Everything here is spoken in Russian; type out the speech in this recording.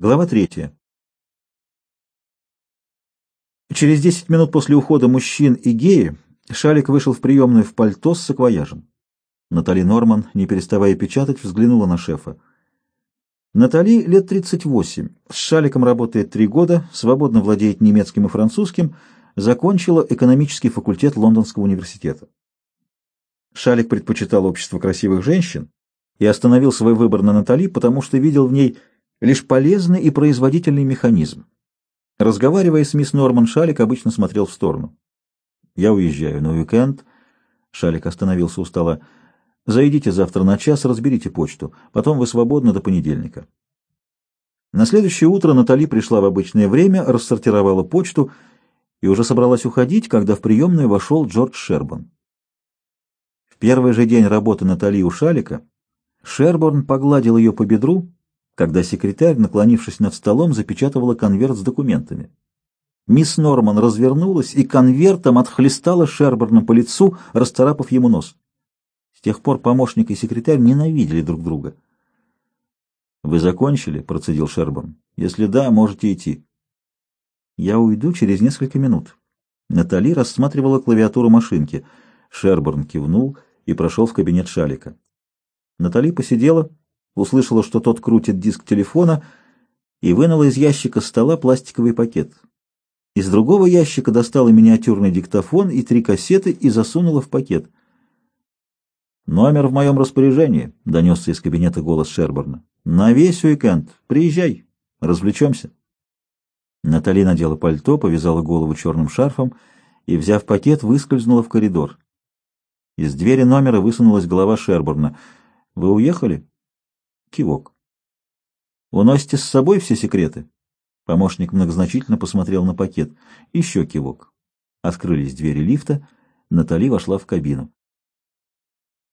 Глава третья. Через десять минут после ухода мужчин и геи Шалик вышел в приемную в пальто с саквояжем. Натали Норман, не переставая печатать, взглянула на шефа. Натали лет 38, с Шаликом работает три года, свободно владеет немецким и французским, закончила экономический факультет Лондонского университета. Шалик предпочитал общество красивых женщин и остановил свой выбор на Натали, потому что видел в ней лишь полезный и производительный механизм. Разговаривая с мисс Норман, Шалик обычно смотрел в сторону. «Я уезжаю на уикенд». Шалик остановился у стола. «Зайдите завтра на час, разберите почту. Потом вы свободны до понедельника». На следующее утро Натали пришла в обычное время, рассортировала почту и уже собралась уходить, когда в приемную вошел Джордж Шербон. В первый же день работы Натали у Шалика Шерборн погладил ее по бедру когда секретарь, наклонившись над столом, запечатывала конверт с документами. Мисс Норман развернулась и конвертом отхлестала Шерберна по лицу, расцарапав ему нос. С тех пор помощник и секретарь ненавидели друг друга. «Вы закончили?» — процедил Шерберн. «Если да, можете идти». «Я уйду через несколько минут». Натали рассматривала клавиатуру машинки. Шерберн кивнул и прошел в кабинет Шалика. Натали посидела, услышала, что тот крутит диск телефона, и вынула из ящика стола пластиковый пакет. Из другого ящика достала миниатюрный диктофон и три кассеты и засунула в пакет. «Номер в моем распоряжении», — донесся из кабинета голос Шерборна. «На весь уикенд. Приезжай. Развлечемся». Натали надела пальто, повязала голову черным шарфом и, взяв пакет, выскользнула в коридор. Из двери номера высунулась голова Шерборна. «Вы уехали?» Кивок. «Уносите с собой все секреты?» Помощник многозначительно посмотрел на пакет. Еще кивок. Открылись двери лифта. Натали вошла в кабину.